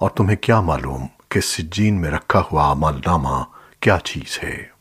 اور تمہیں کیا معلوم کہ سجین میں رکھا ہوا عمل نامہ کیا چیز ہے؟